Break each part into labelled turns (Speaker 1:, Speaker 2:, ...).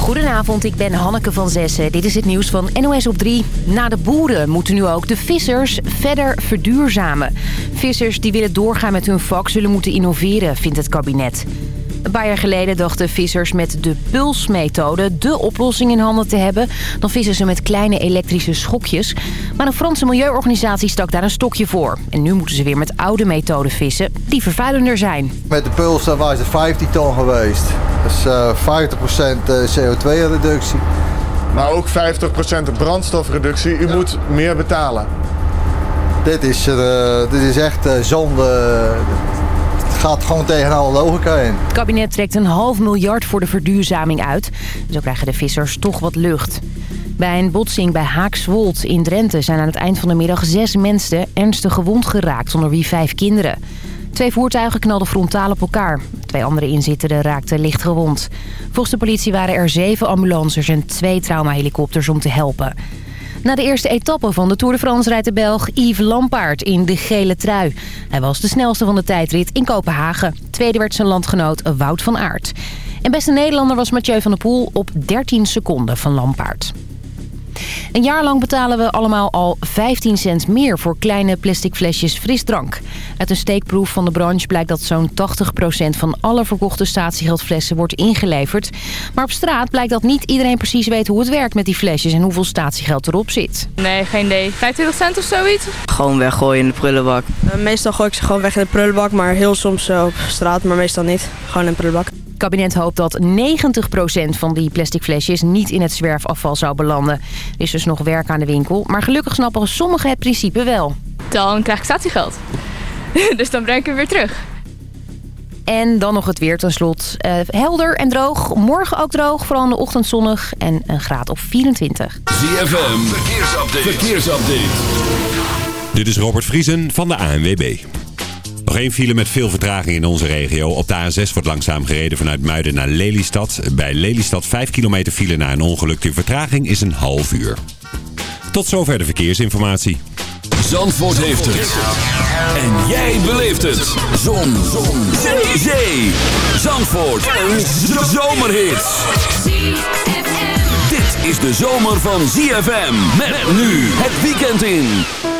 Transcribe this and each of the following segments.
Speaker 1: Goedenavond, ik ben Hanneke van Zessen. Dit is het nieuws van NOS op 3. Na de boeren moeten nu ook de vissers verder verduurzamen. Vissers die willen doorgaan met hun vak zullen moeten innoveren, vindt het kabinet. Een paar jaar geleden dachten vissers met de pulsmethode de oplossing in handen te hebben. Dan vissen ze met kleine elektrische schokjes. Maar een Franse milieuorganisatie stak daar een stokje voor. En nu moeten ze weer met oude methoden vissen, die vervuilender zijn.
Speaker 2: Met de puls waren ze 15 ton geweest. Dus uh, 50% CO2-reductie.
Speaker 3: Maar ook 50% brandstofreductie. U moet meer betalen.
Speaker 2: Dit is, uh, dit is echt uh, zonde gaat gewoon tegen alle logica in.
Speaker 1: Het kabinet trekt een half miljard voor de verduurzaming uit. Zo krijgen de vissers toch wat lucht. Bij een botsing bij Haakswold in Drenthe zijn aan het eind van de middag zes mensen ernstig gewond geraakt, onder wie vijf kinderen. Twee voertuigen knalden frontaal op elkaar. Twee andere inzittenden raakten licht gewond. Volgens de politie waren er zeven ambulances en twee traumahelikopters om te helpen. Na de eerste etappe van de Tour de France rijdt de Belg Yves Lampaard in de gele trui. Hij was de snelste van de tijdrit in Kopenhagen. Tweede werd zijn landgenoot Wout van Aert. En beste Nederlander was Mathieu van der Poel op 13 seconden van Lampaard. Een jaar lang betalen we allemaal al 15 cent meer voor kleine plastic flesjes frisdrank. Uit een steekproef van de branche blijkt dat zo'n 80% van alle verkochte statiegeldflessen wordt ingeleverd. Maar op straat blijkt dat niet iedereen precies weet hoe het werkt met die flesjes en hoeveel statiegeld erop zit.
Speaker 4: Nee, geen idee. 25 cent of zoiets?
Speaker 5: Gewoon weggooien in de prullenbak.
Speaker 6: Uh, meestal gooi ik ze gewoon weg in de prullenbak, maar heel soms op straat, maar meestal niet. Gewoon in de prullenbak.
Speaker 1: Het kabinet hoopt dat 90% van die plastic flesjes niet in het zwerfafval zou belanden. Er is dus nog werk aan de winkel, maar gelukkig snappen sommigen het principe wel.
Speaker 4: Dan krijg ik statiegeld. dus dan breng ik hem weer terug.
Speaker 1: En dan nog het weer ten slot. Uh, helder en droog. Morgen ook droog, vooral in de ochtend zonnig. En een graad op 24.
Speaker 7: ZFM, verkeersupdate. verkeersupdate. Dit is Robert Vriesen van de ANWB. Nog één file met veel vertraging in onze regio. Op de A6 wordt langzaam gereden vanuit Muiden naar Lelystad. Bij Lelystad 5 kilometer file na een ongeluk. De vertraging is een half uur. Tot zover de verkeersinformatie.
Speaker 8: Zandvoort heeft het. En jij beleeft het. Zon. Zon. Zee. Zee. Zandvoort. Een zomerhit. Dit is de zomer van ZFM. Met nu het weekend in.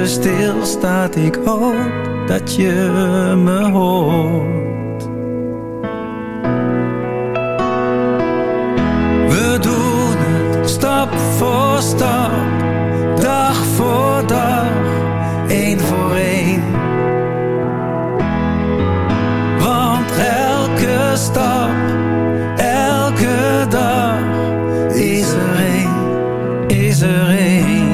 Speaker 9: leven stilstaat, ik hoop dat je me hoort. We doen het stap voor stap, dag voor dag, één voor één. Want elke stap, elke dag is er één, is er één.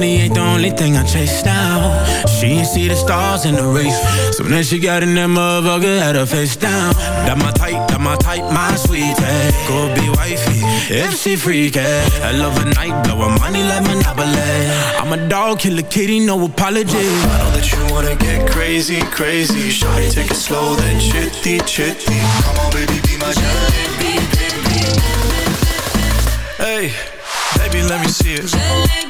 Speaker 10: Money ain't the only thing I chase now. She ain't see the stars in the race. So then she got in that motherfucker, had her face down. That my type, that my type, my sweetie. Go be wifey, if she freaky. I love a night, blow her money like Monopoly. I'm a dog, kill a kitty, no apology.
Speaker 11: I know that you wanna get crazy, crazy. Shawty, take it slow, then chitty, chitty. Come on, baby, be my jalebi, baby. Hey, baby, let me see it.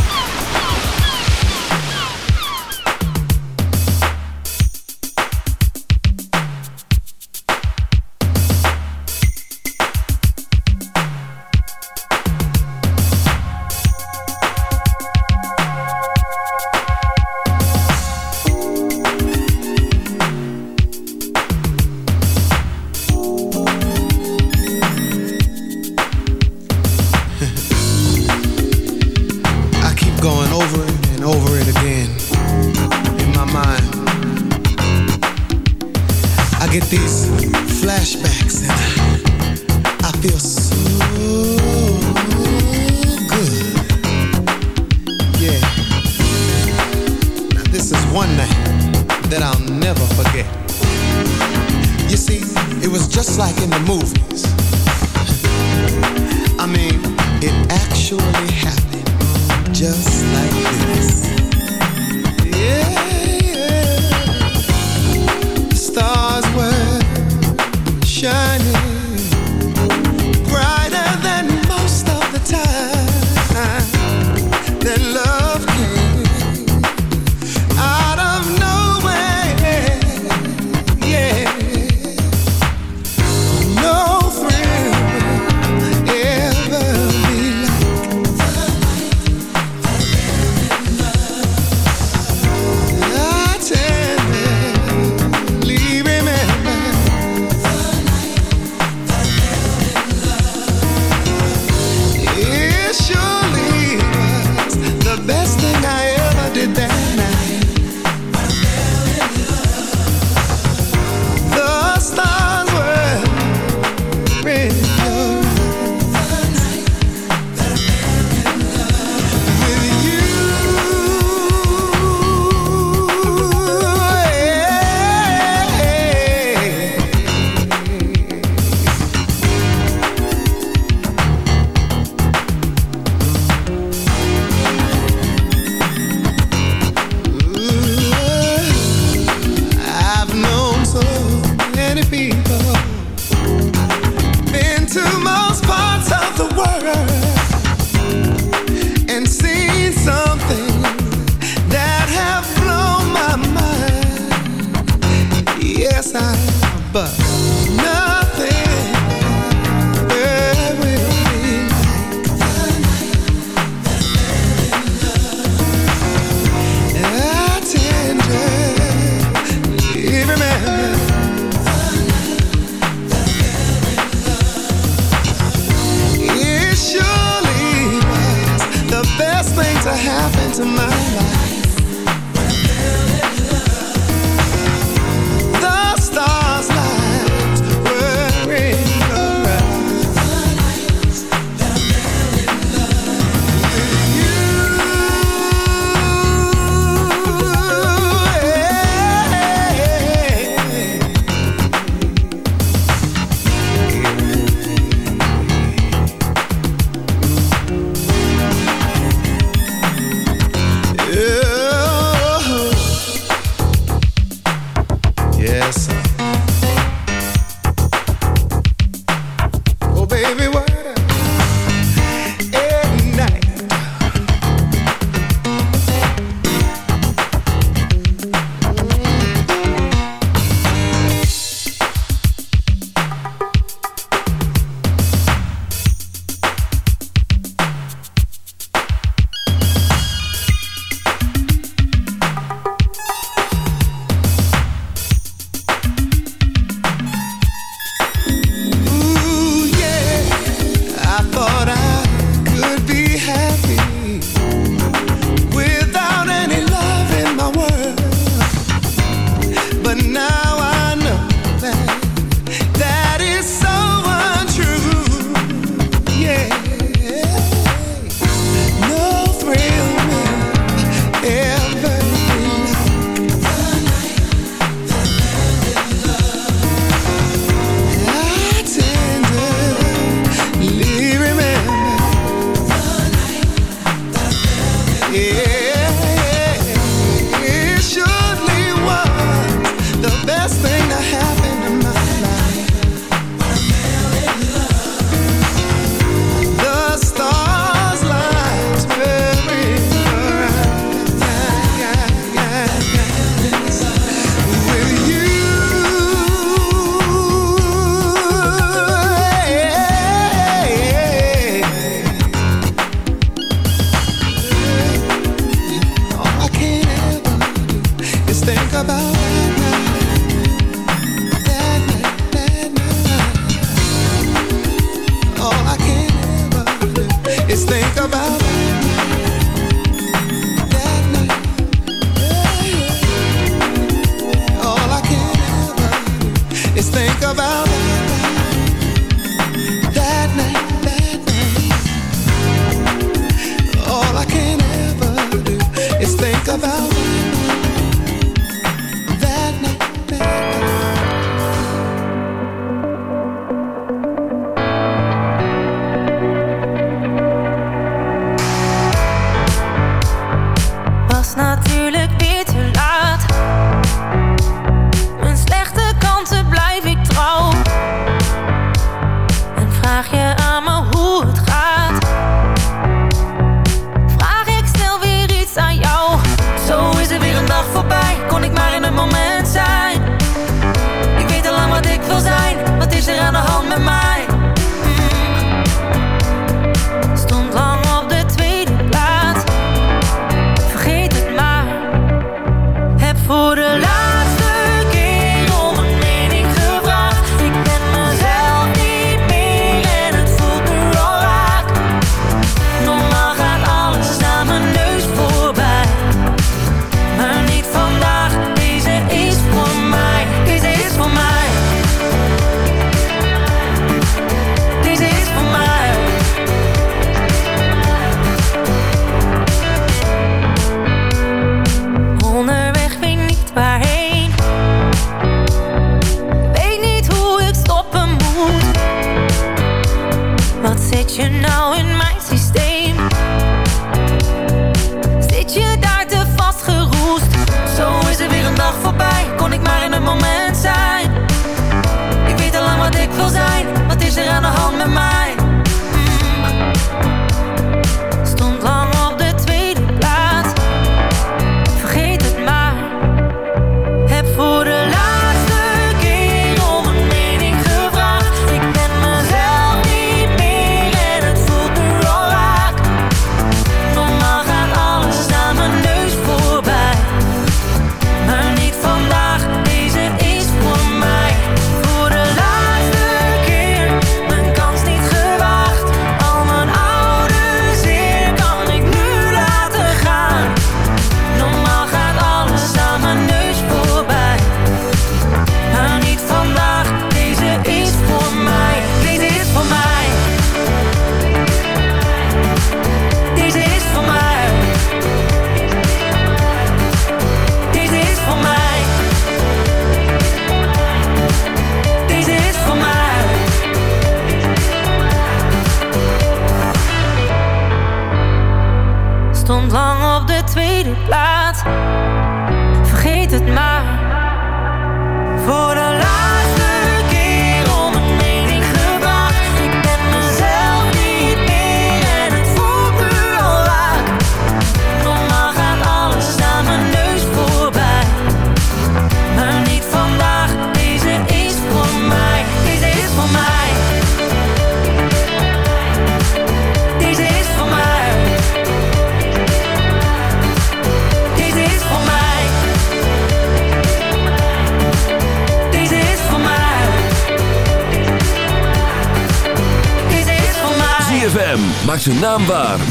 Speaker 8: Zo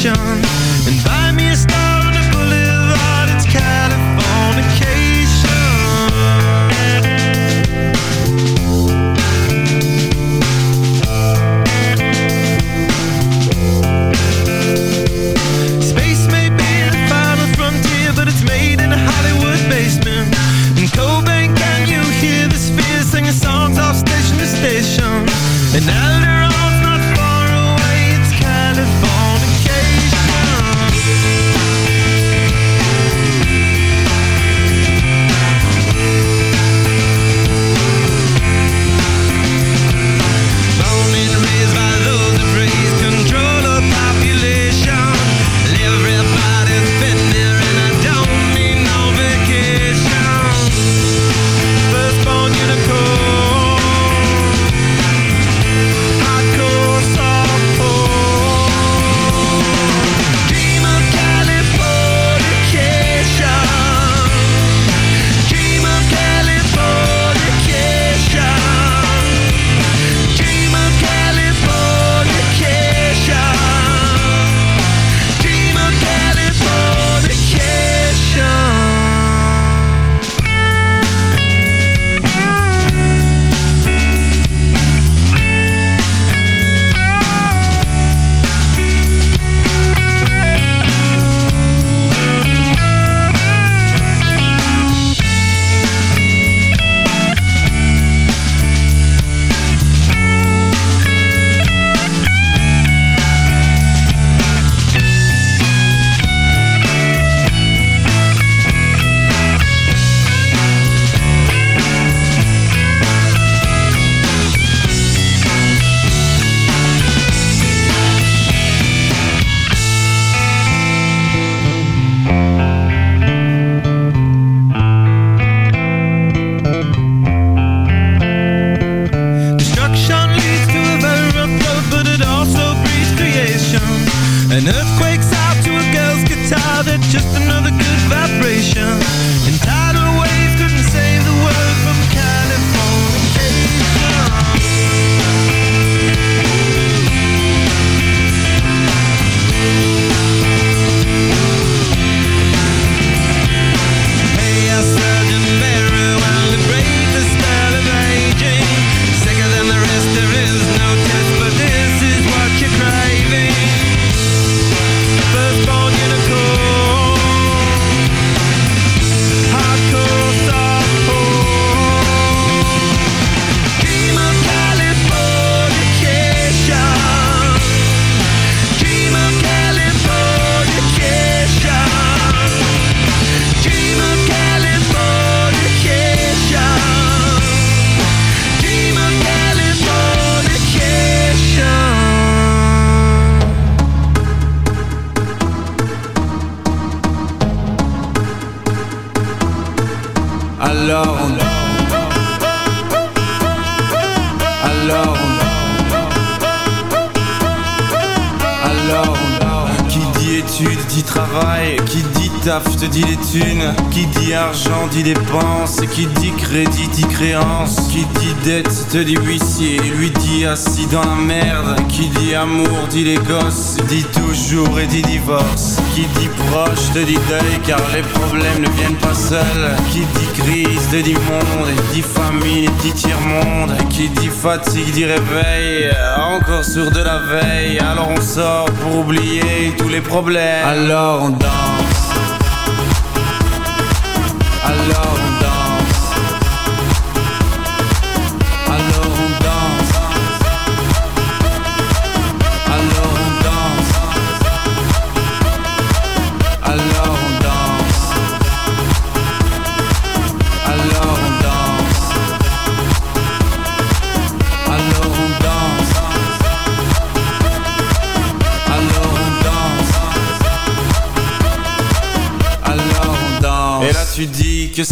Speaker 12: solution dit les gosses Dit toujours et dit divorce. Qui dit proche te dit deuil Car les problèmes ne viennent pas seuls. Qui dit crise te dit monde Dit famine dit tiers-monde. Qui dit fatigue dit réveil Encore sur de la veille. Alors on sort pour oublier tous les problèmes. Alors on danse. Alors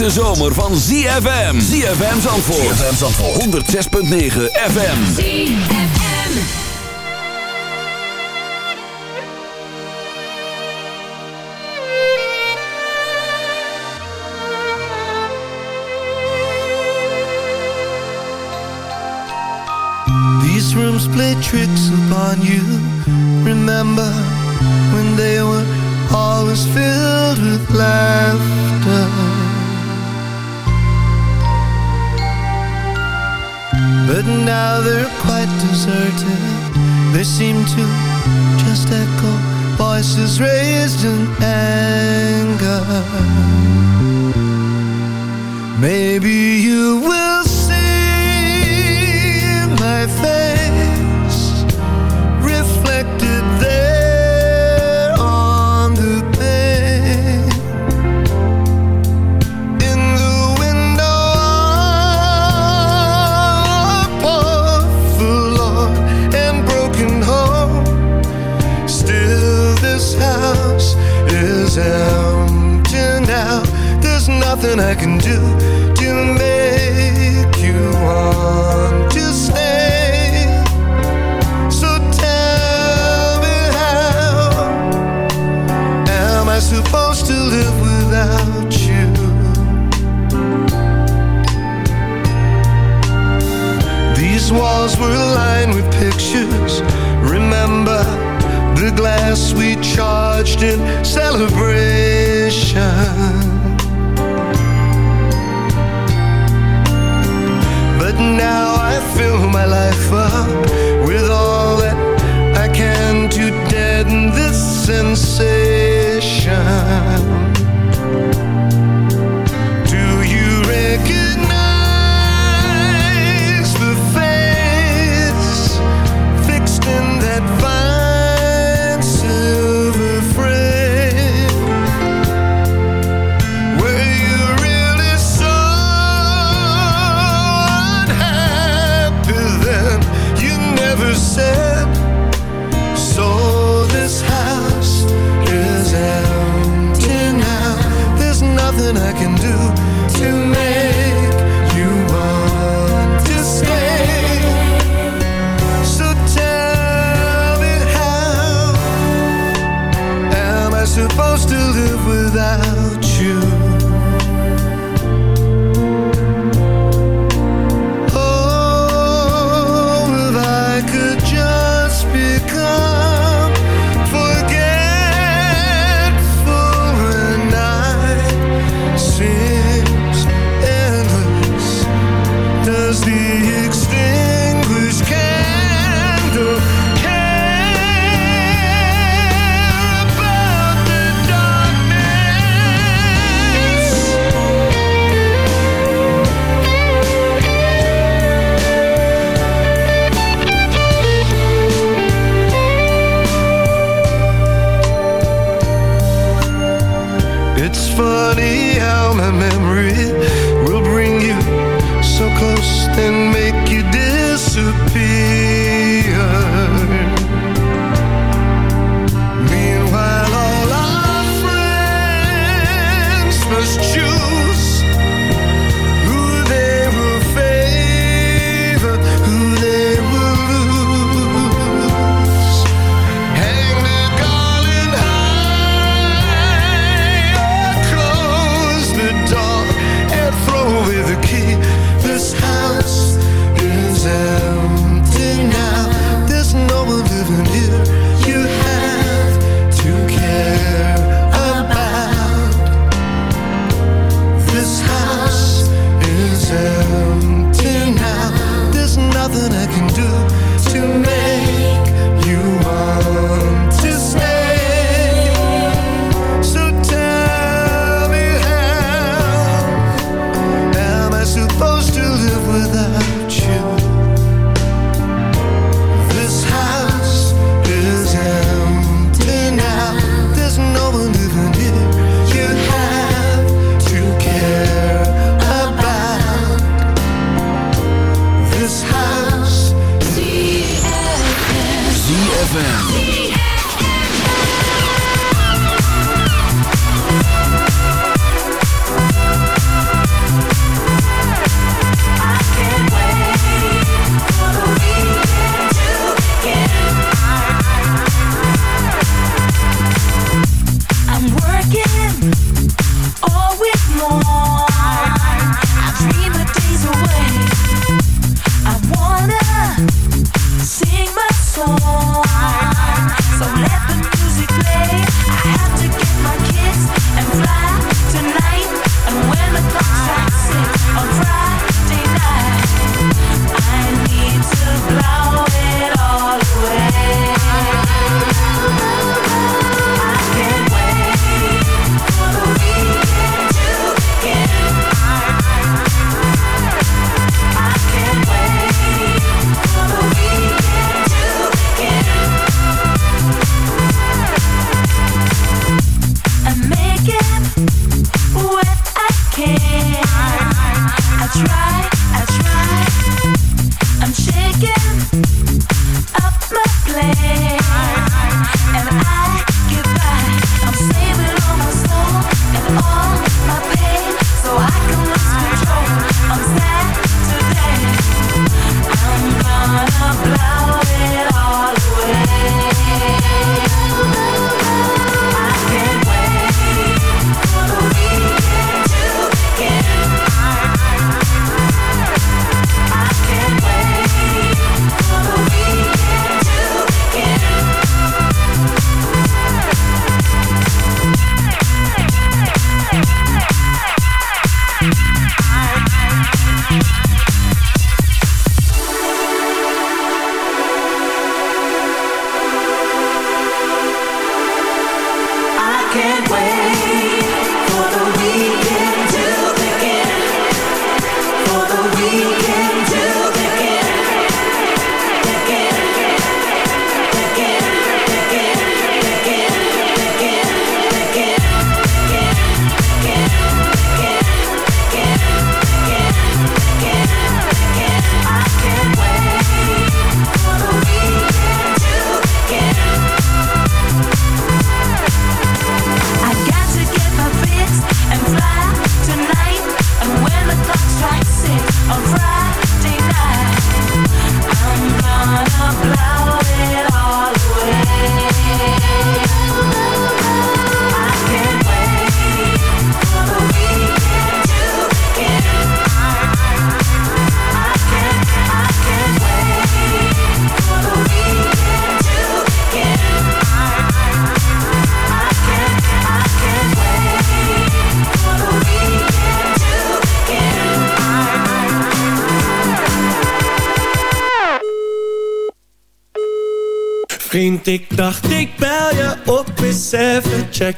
Speaker 13: hete zomer van ZFM. ZFM Zandvoort. ZFM Zandvoort. 106.9 FM.
Speaker 14: ZFM.
Speaker 8: These rooms play tricks upon you. Seem to just echo voices raised in anger.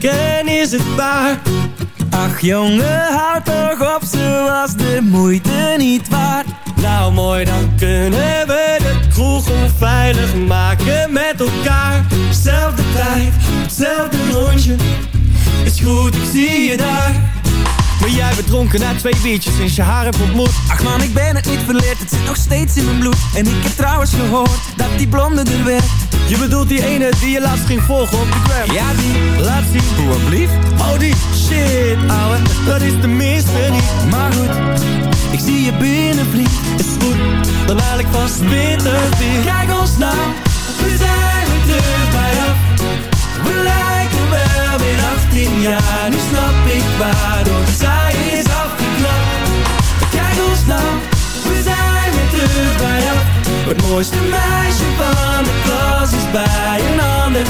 Speaker 15: Is het waar?
Speaker 16: Ach jongen, houd toch op, ze was de moeite niet waard.
Speaker 15: Nou mooi, dan kunnen we de kroeg onveilig maken met elkaar. Zelfde tijd, hetzelfde rondje. Is goed, ik zie je daar.
Speaker 16: Ben jij bedronken na twee biertjes sinds je haar hebt ontmoet? Ach man, ik ben het niet verleerd, het zit nog steeds in mijn bloed. En ik heb trouwens gehoord dat die blonde er werd.
Speaker 15: Je bedoelt die ene die je laatst ging volgen op de gram?
Speaker 16: Ja, die.
Speaker 15: Laat zien.
Speaker 16: Hoe blieft?
Speaker 15: Oh, die. Shit, ouwe. Dat is de minste niet.
Speaker 16: Maar goed, ik zie je binnen, vriend.
Speaker 15: Is goed, dan haal ik vast bitter weer.
Speaker 16: Kijk ons nou, we zijn weer terug bij af. We lijken wel weer 18 jaar. Nu snap ik waardoor zij. We zijn weer terug bij af. Het mooiste meisje van de klas is bij een ander.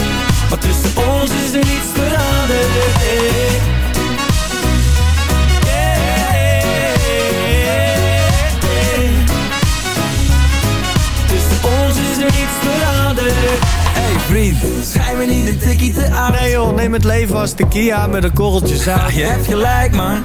Speaker 16: Maar tussen ons is er niets veranderd. Hey. Hey vriend, schijn me niet een tikkie te aan.
Speaker 15: Nee joh, neem het leven als tequila met een korreltje zout.
Speaker 16: Ja, je hebt gelijk man.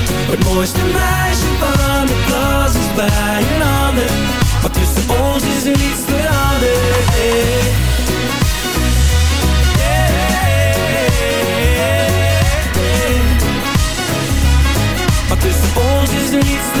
Speaker 16: Het mooiste meisje van de klas is bij een ander. Maar tussen ons is er niets veranderd. Hey. Maar tussen ons is niets veranderd.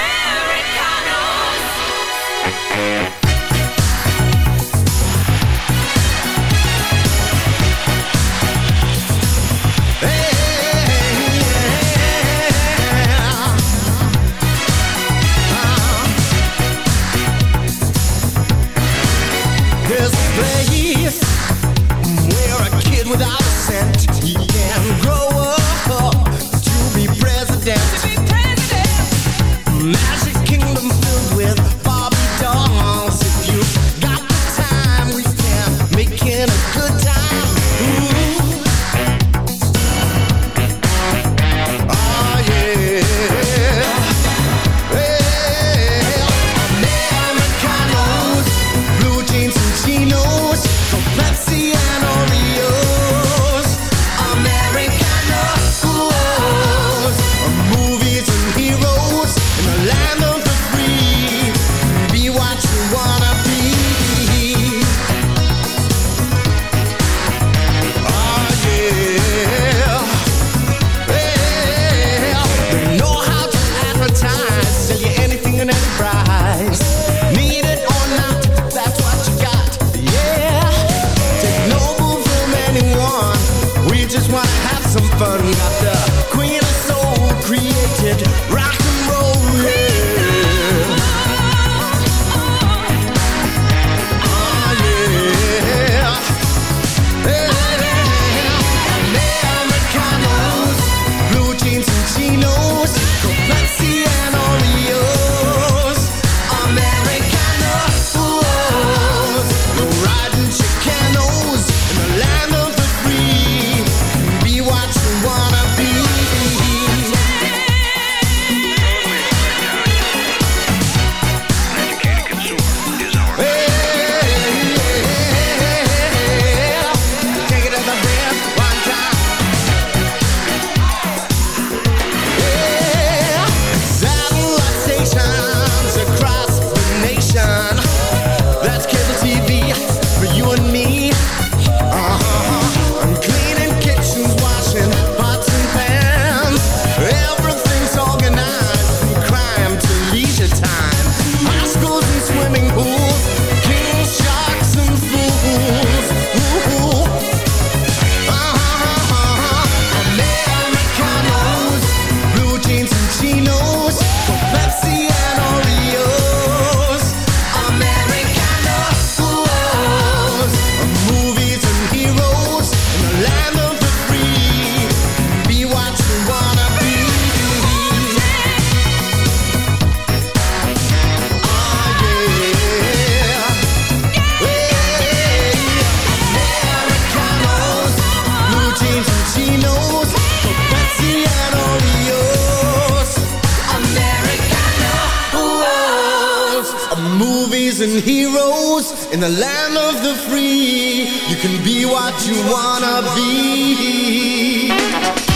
Speaker 17: what you wanna be.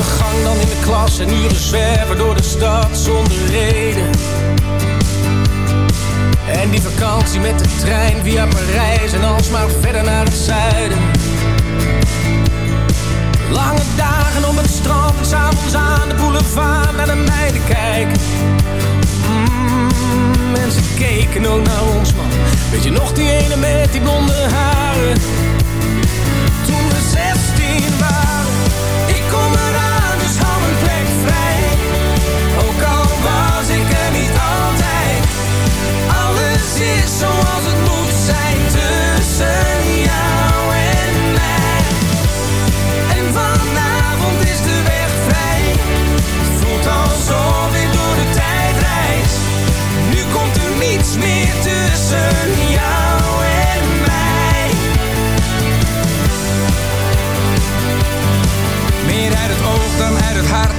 Speaker 18: de gang dan in de klas en hier zwerven door de stad zonder reden. En die vakantie met de trein via Parijs en alsmaar verder naar het zuiden. Lange dagen op het strand en s'avonds aan de boulevard naar de meiden kijken. Mm, en ze keken ook naar ons man. Weet je nog die ene met die blonde haren?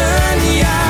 Speaker 13: Yeah.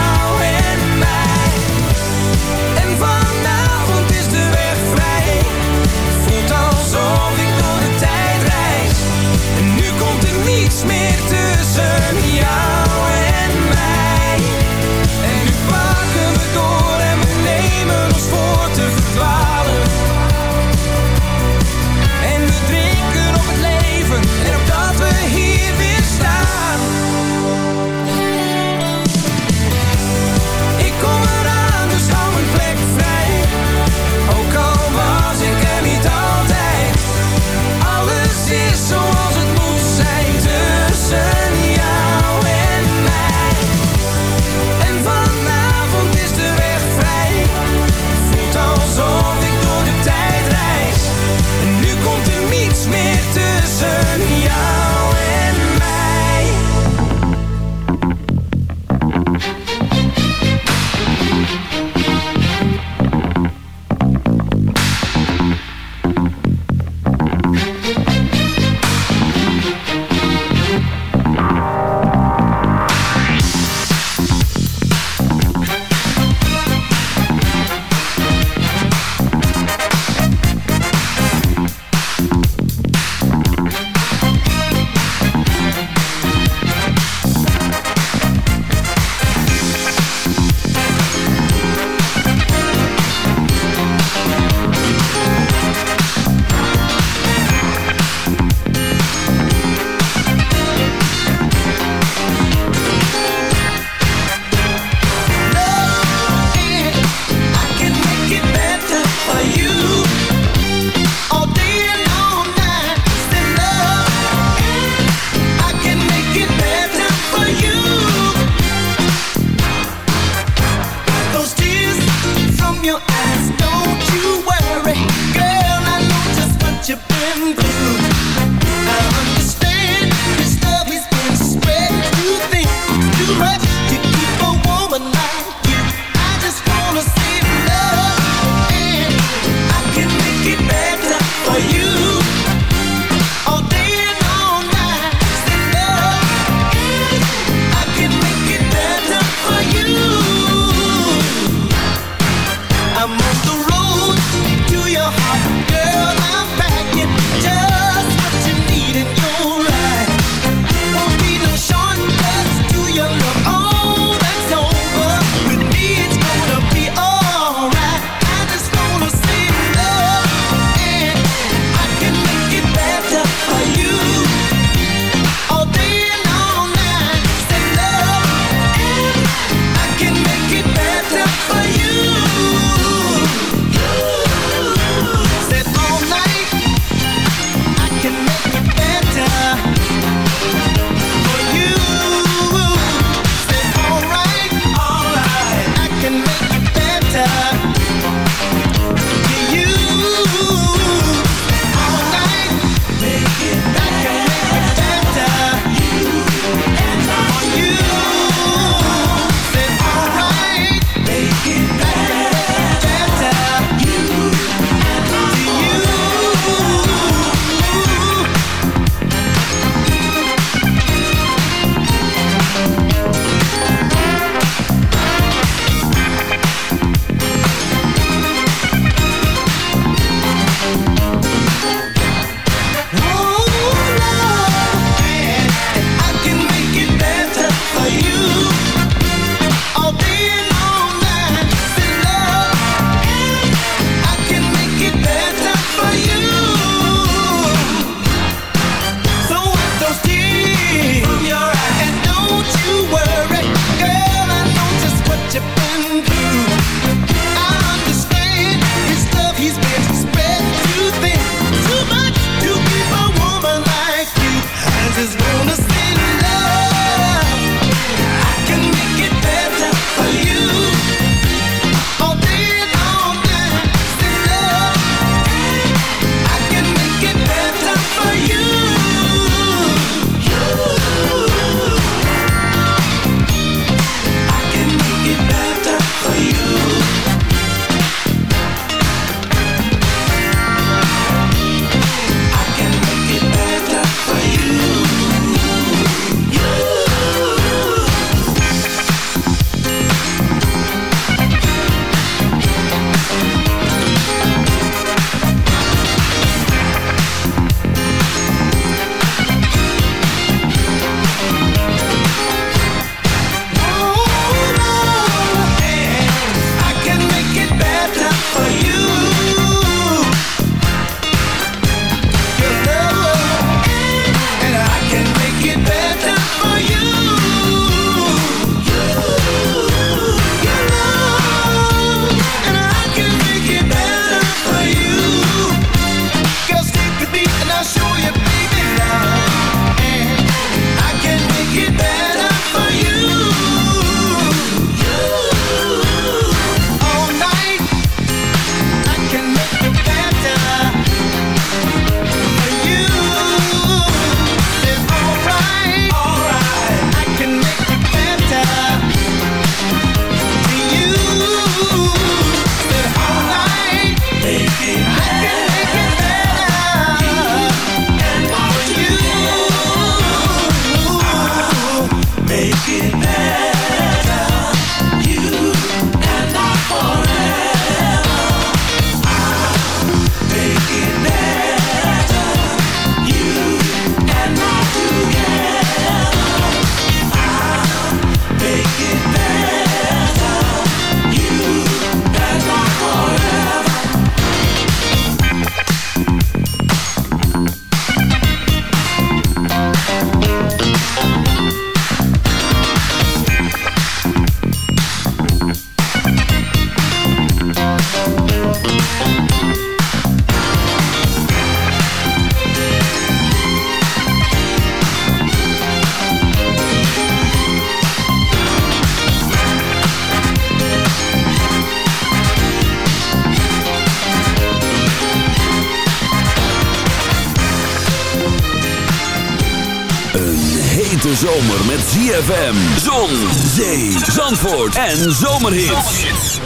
Speaker 13: ZFM, zon, zee, zandvoort en zomerhits.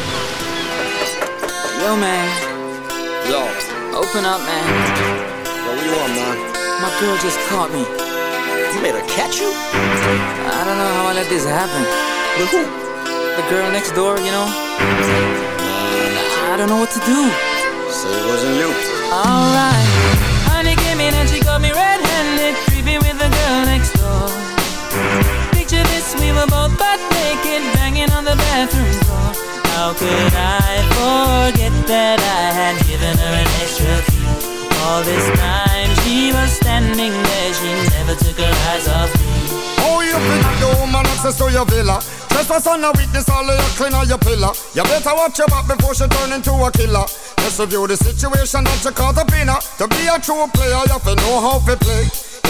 Speaker 19: Yo, man. Yo. Open up, man.
Speaker 8: Yo, what you want, man?
Speaker 19: My girl just caught me.
Speaker 8: You made her catch you?
Speaker 19: I don't know how I let this happen.
Speaker 8: With who?
Speaker 19: The girl next door, you know? I don't know what to do.
Speaker 8: So it wasn't you.
Speaker 19: Alright. How could I forget that I had given her an extra key? All this time she was standing there, she never took her eyes off me.
Speaker 20: Oh, you think the woman access to your villa? Trespass on a witness, all of your clean on your pillar. You better watch your back before she turn into a killer. Just review the situation that you caught up in her. To be a true player, you have to know how to play.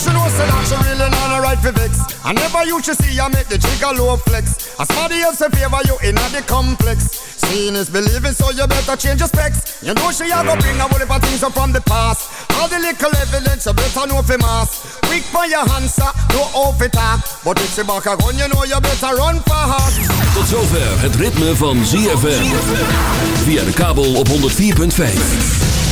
Speaker 20: Sure know say that she not a right for vex. I never used to see I make the trigger low flex. As somebody else in favor you in the complex. Seeing is believing, so you better change your specs. You know she a go bring a whole of things from the past. All the little evidence you better know for mass. Quick for your answer, no off it talk. But if she back a gun, you know you better run fast.
Speaker 13: Tot zover het ritme van ZFM. Via de kabel op 104.5.